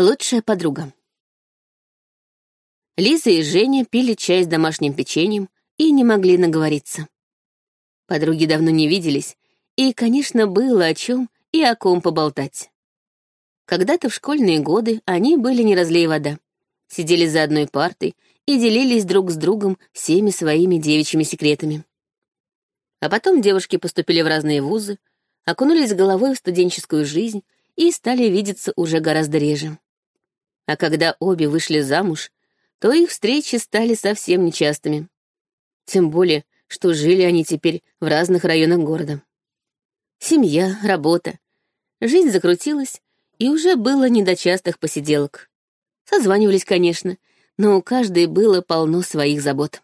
Лучшая подруга. Лиза и Женя пили чай с домашним печеньем и не могли наговориться. Подруги давно не виделись, и, конечно, было о чем и о ком поболтать. Когда-то в школьные годы они были не разлей вода, сидели за одной партой и делились друг с другом всеми своими девичьими секретами. А потом девушки поступили в разные вузы, окунулись головой в студенческую жизнь и стали видеться уже гораздо реже. А когда обе вышли замуж, то их встречи стали совсем нечастыми. Тем более, что жили они теперь в разных районах города. Семья, работа. Жизнь закрутилась, и уже было не до частых посиделок. Созванивались, конечно, но у каждой было полно своих забот.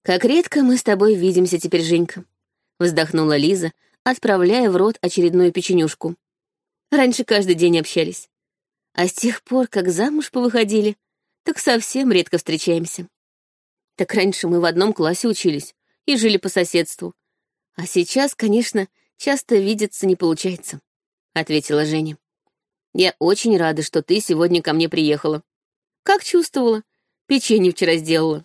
«Как редко мы с тобой видимся теперь, Женька», — вздохнула Лиза, отправляя в рот очередную печенюшку. «Раньше каждый день общались. А с тех пор, как замуж повыходили, так совсем редко встречаемся. Так раньше мы в одном классе учились и жили по соседству. А сейчас, конечно, часто видеться не получается», — ответила Женя. «Я очень рада, что ты сегодня ко мне приехала. Как чувствовала? Печенье вчера сделала».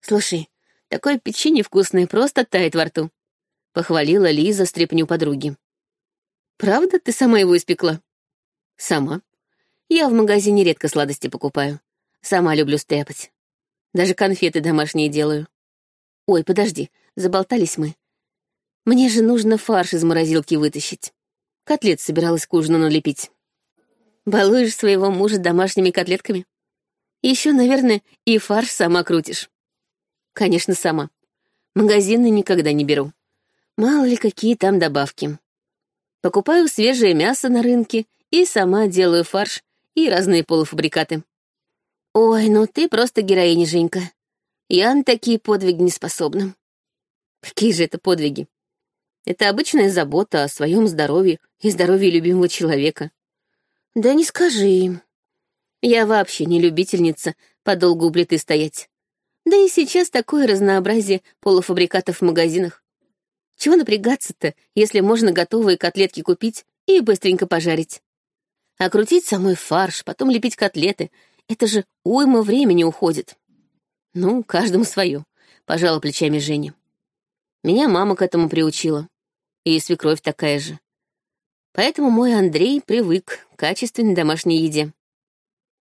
«Слушай, такое печенье вкусное просто тает во рту», — похвалила Лиза стряпню подруги. «Правда ты сама его испекла?» «Сама», я в магазине редко сладости покупаю. Сама люблю стряпать. Даже конфеты домашние делаю. Ой, подожди, заболтались мы. Мне же нужно фарш из морозилки вытащить. Котлет собиралась к ужину налепить. Балуешь своего мужа домашними котлетками? Еще, наверное, и фарш сама крутишь. Конечно, сама. Магазины никогда не беру. Мало ли, какие там добавки. Покупаю свежее мясо на рынке и сама делаю фарш и разные полуфабрикаты. Ой, ну ты просто героиня, Женька. Я на такие подвиги не способна. Какие же это подвиги? Это обычная забота о своем здоровье и здоровье любимого человека. Да не скажи им. Я вообще не любительница подолгу у плиты стоять. Да и сейчас такое разнообразие полуфабрикатов в магазинах. Чего напрягаться-то, если можно готовые котлетки купить и быстренько пожарить? А крутить самой фарш, потом лепить котлеты — это же уйма времени уходит. Ну, каждому свое, — пожала плечами Женя. Меня мама к этому приучила. И свекровь такая же. Поэтому мой Андрей привык к качественной домашней еде.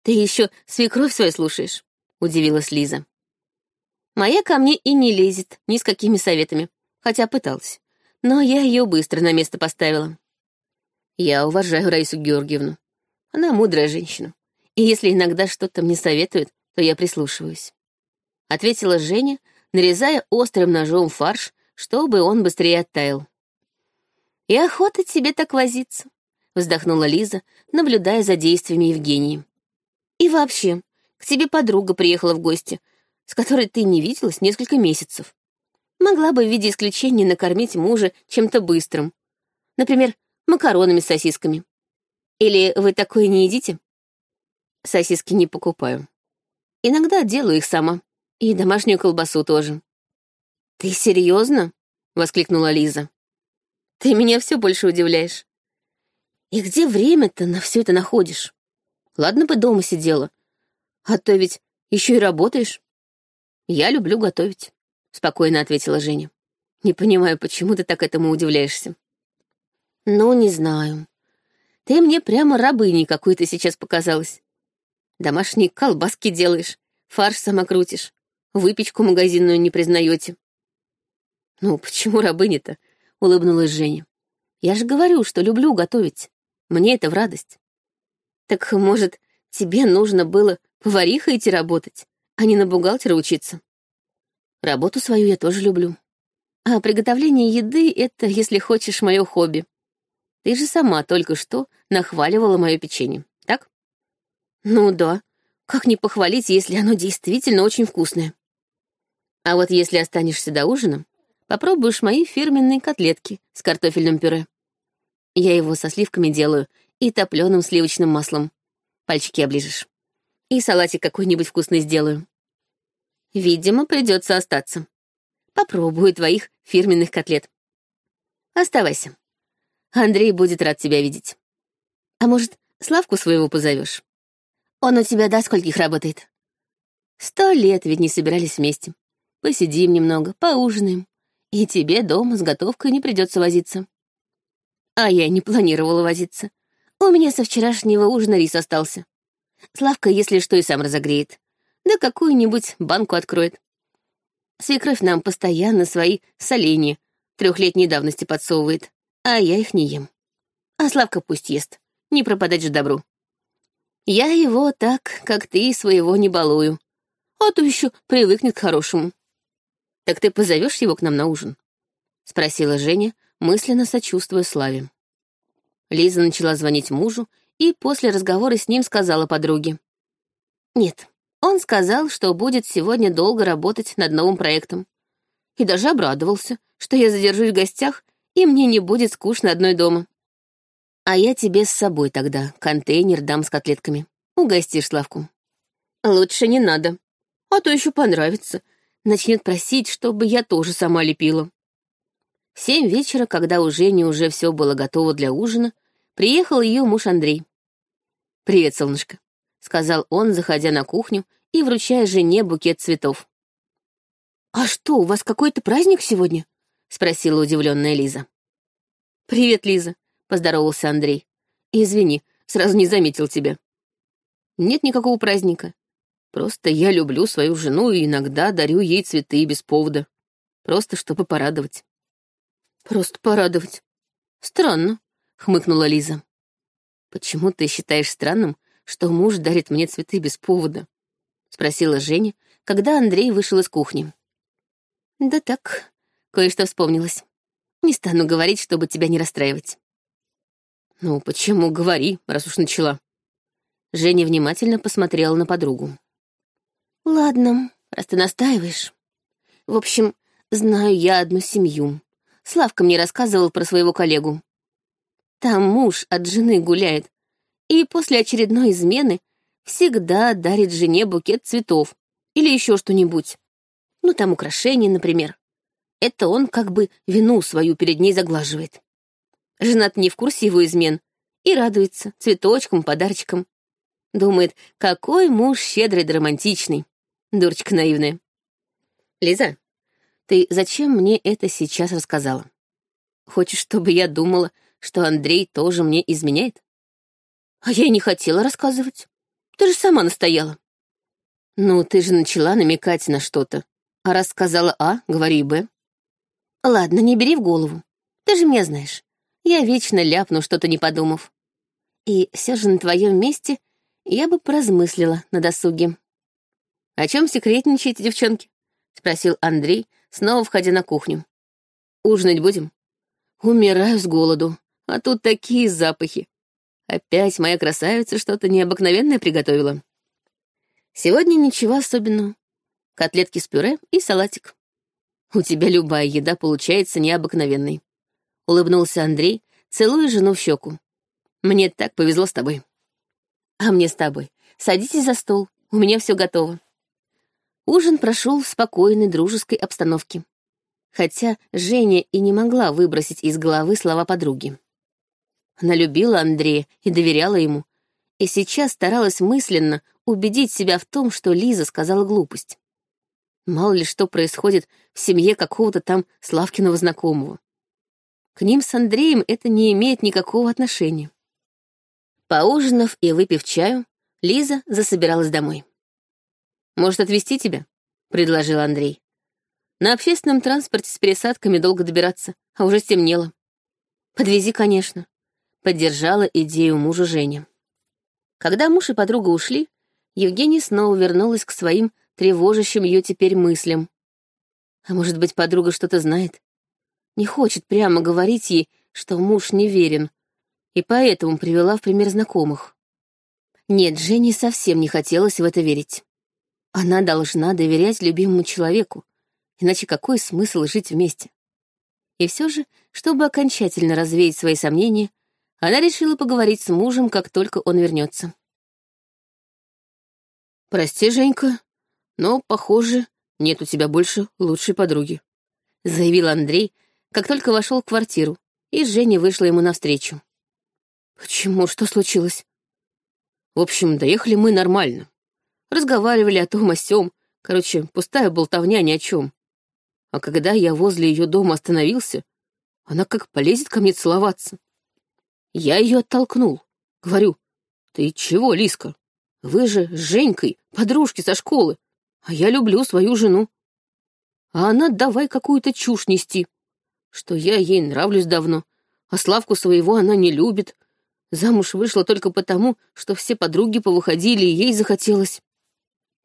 «Ты еще свекровь свою слушаешь?» — удивилась Лиза. «Моя ко мне и не лезет ни с какими советами, хотя пыталась. Но я ее быстро на место поставила. Я уважаю Раису Георгиевну. Она мудрая женщина. И если иногда что-то мне советует, то я прислушиваюсь. Ответила Женя, нарезая острым ножом фарш, чтобы он быстрее оттаял. «И охота тебе так возиться», — вздохнула Лиза, наблюдая за действиями Евгении. «И вообще, к тебе подруга приехала в гости, с которой ты не виделась несколько месяцев. Могла бы в виде исключения накормить мужа чем-то быстрым. Например, макаронами с сосисками. Или вы такое не едите? Сосиски не покупаю. Иногда делаю их сама. И домашнюю колбасу тоже. Ты серьезно? воскликнула Лиза. Ты меня все больше удивляешь. И где время-то на все это находишь? Ладно бы дома сидела. А то ведь еще и работаешь. Я люблю готовить, спокойно ответила Женя. Не понимаю, почему ты так этому удивляешься. Ну, не знаю. Ты мне прямо рабыней какой-то сейчас показалась. Домашние колбаски делаешь, фарш сама крутишь, выпечку магазинную не признаете. Ну, почему рабыня-то? Улыбнулась Женя. Я же говорю, что люблю готовить. Мне это в радость. Так, может, тебе нужно было поварихой идти работать, а не на бухгалтера учиться? Работу свою я тоже люблю. А приготовление еды — это, если хочешь, мое хобби. Ты же сама только что нахваливала мое печенье, так? Ну да. Как не похвалить, если оно действительно очень вкусное? А вот если останешься до ужина, попробуешь мои фирменные котлетки с картофельным пюре. Я его со сливками делаю и топленым сливочным маслом. Пальчики оближешь. И салатик какой-нибудь вкусный сделаю. Видимо, придется остаться. Попробую твоих фирменных котлет. Оставайся. Андрей будет рад тебя видеть. А может, Славку своего позовешь. Он у тебя до скольких работает? Сто лет ведь не собирались вместе. Посидим немного, поужинаем. И тебе дома с готовкой не придется возиться. А я не планировала возиться. У меня со вчерашнего ужина рис остался. Славка, если что, и сам разогреет. Да какую-нибудь банку откроет. Свекровь нам постоянно свои соленья трехлетней давности подсовывает, а я их не ем. А Славка пусть ест, не пропадать же добру. Я его так, как ты, своего не балую, а то еще привыкнет к хорошему. Так ты позовешь его к нам на ужин? Спросила Женя, мысленно сочувствуя Славе. Лиза начала звонить мужу и после разговора с ним сказала подруге. Нет, он сказал, что будет сегодня долго работать над новым проектом. И даже обрадовался, что я задержусь в гостях, и мне не будет скучно одной дома. А я тебе с собой тогда контейнер дам с котлетками. Угостишь Славку. Лучше не надо. А то еще понравится. Начнет просить, чтобы я тоже сама лепила. В семь вечера, когда у Жени уже все было готово для ужина, приехал ее муж Андрей. «Привет, солнышко», — сказал он, заходя на кухню и вручая жене букет цветов. «А что, у вас какой-то праздник сегодня?» — спросила удивленная Лиза. «Привет, Лиза», — поздоровался Андрей. «Извини, сразу не заметил тебя». «Нет никакого праздника. Просто я люблю свою жену и иногда дарю ей цветы без повода. Просто чтобы порадовать». «Просто порадовать. Странно», — хмыкнула Лиза. «Почему ты считаешь странным, что муж дарит мне цветы без повода?» — спросила Женя, когда Андрей вышел из кухни. «Да так, кое-что вспомнилось. Не стану говорить, чтобы тебя не расстраивать». «Ну, почему говори, раз уж начала?» Женя внимательно посмотрела на подругу. «Ладно, раз ты настаиваешь. В общем, знаю я одну семью. Славка мне рассказывал про своего коллегу. Там муж от жены гуляет, и после очередной измены всегда дарит жене букет цветов или еще что-нибудь. Ну, там украшения, например. Это он как бы вину свою перед ней заглаживает. Женат не в курсе его измен и радуется цветочкам, подарочкам. Думает, какой муж щедрый да романтичный. Дурочка наивная. Лиза, ты зачем мне это сейчас рассказала? Хочешь, чтобы я думала, что Андрей тоже мне изменяет? А я и не хотела рассказывать. Ты же сама настояла. Ну, ты же начала намекать на что-то. А раз сказала А, говори Б. Ладно, не бери в голову. Ты же меня знаешь. Я вечно ляпну, что-то не подумав. И все же на твоем месте я бы поразмыслила на досуге. «О чем секретничаете, девчонки?» — спросил Андрей, снова входя на кухню. «Ужинать будем?» «Умираю с голоду, а тут такие запахи. Опять моя красавица что-то необыкновенное приготовила». «Сегодня ничего особенного. Котлетки с пюре и салатик. У тебя любая еда получается необыкновенной улыбнулся Андрей, целуя жену в щеку. Мне так повезло с тобой. А мне с тобой. Садитесь за стол, у меня все готово. Ужин прошел в спокойной дружеской обстановке. Хотя Женя и не могла выбросить из головы слова подруги. Она любила Андрея и доверяла ему, и сейчас старалась мысленно убедить себя в том, что Лиза сказала глупость. Мало ли что происходит в семье какого-то там Славкиного знакомого. К ним с Андреем это не имеет никакого отношения. Поужинав и выпив чаю, Лиза засобиралась домой. «Может, отвезти тебя?» — предложил Андрей. «На общественном транспорте с пересадками долго добираться, а уже стемнело». «Подвези, конечно», — поддержала идею мужа Женя. Когда муж и подруга ушли, Евгения снова вернулась к своим тревожащим ее теперь мыслям. А может быть, подруга что-то знает? не хочет прямо говорить ей, что муж неверен, и поэтому привела в пример знакомых. Нет, Жене совсем не хотелось в это верить. Она должна доверять любимому человеку, иначе какой смысл жить вместе? И все же, чтобы окончательно развеять свои сомнения, она решила поговорить с мужем, как только он вернется. «Прости, Женька, но, похоже, нет у тебя больше лучшей подруги», — заявил Андрей, как только вошел в квартиру, и Женя вышла ему навстречу. «Почему? Что случилось?» В общем, доехали мы нормально. Разговаривали о том о сём. Короче, пустая болтовня ни о чем. А когда я возле ее дома остановился, она как полезет ко мне целоваться. Я ее оттолкнул. Говорю, ты чего, Лиска? Вы же с Женькой, подружки со школы, а я люблю свою жену. А она давай какую-то чушь нести, что я ей нравлюсь давно, а Славку своего она не любит. Замуж вышла только потому, что все подруги повыходили, и ей захотелось.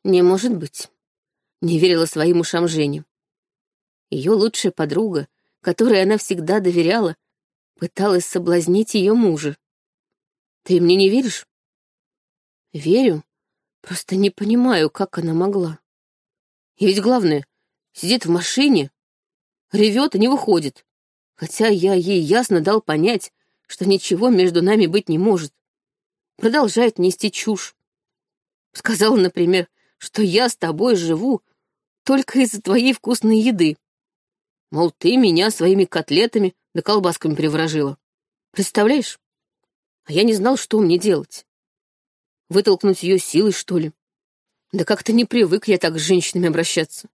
Не может быть. Не верила своим ушам Жене. Ее лучшая подруга, которой она всегда доверяла, пыталась соблазнить ее мужа. Ты мне не веришь? Верю, просто не понимаю, как она могла. И ведь главное, сидит в машине, ревет и не выходит, хотя я ей ясно дал понять, что ничего между нами быть не может. Продолжает нести чушь. Сказала, например, что я с тобой живу только из-за твоей вкусной еды. Мол, ты меня своими котлетами да колбасками приворожила. Представляешь? А я не знал, что мне делать. Вытолкнуть ее силой, что ли? Да как-то не привык я так с женщинами обращаться.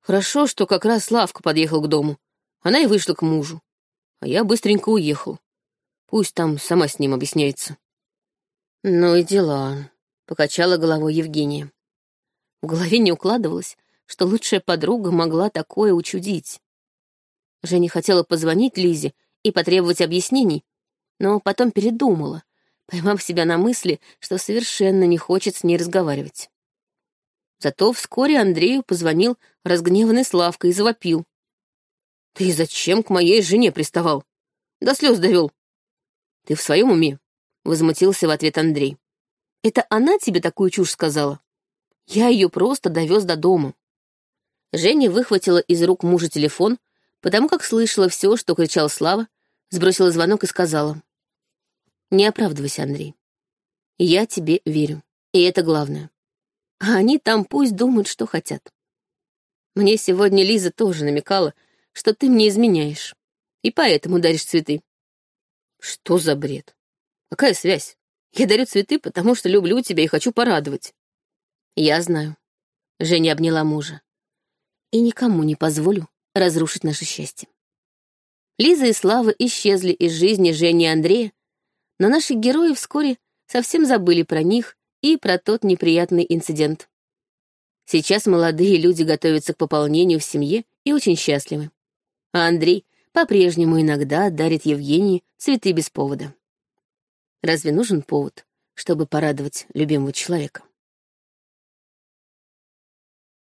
Хорошо, что как раз Славка подъехал к дому. Она и вышла к мужу. А я быстренько уехал. Пусть там сама с ним объясняется. Ну и дела, — покачала головой Евгения. В голове не укладывалось, что лучшая подруга могла такое учудить. Женя хотела позвонить Лизе и потребовать объяснений, но потом передумала, поймав себя на мысли, что совершенно не хочет с ней разговаривать. Зато вскоре Андрею позвонил разгневанный Славка и завопил. «Ты зачем к моей жене приставал? До слез довел». «Ты в своем уме?» — возмутился в ответ Андрей. «Это она тебе такую чушь сказала? Я ее просто довез до дома». Женя выхватила из рук мужа телефон, потому как слышала все, что кричал Слава, сбросила звонок и сказала. «Не оправдывайся, Андрей. Я тебе верю, и это главное. А они там пусть думают, что хотят. Мне сегодня Лиза тоже намекала, что ты мне изменяешь, и поэтому даришь цветы». «Что за бред? Какая связь? Я дарю цветы, потому что люблю тебя и хочу порадовать». «Я знаю». Женя обняла мужа и никому не позволю разрушить наше счастье. Лиза и Слава исчезли из жизни Жени и Андрея, но наши герои вскоре совсем забыли про них и про тот неприятный инцидент. Сейчас молодые люди готовятся к пополнению в семье и очень счастливы. А Андрей по-прежнему иногда дарит Евгении цветы без повода. Разве нужен повод, чтобы порадовать любимого человека?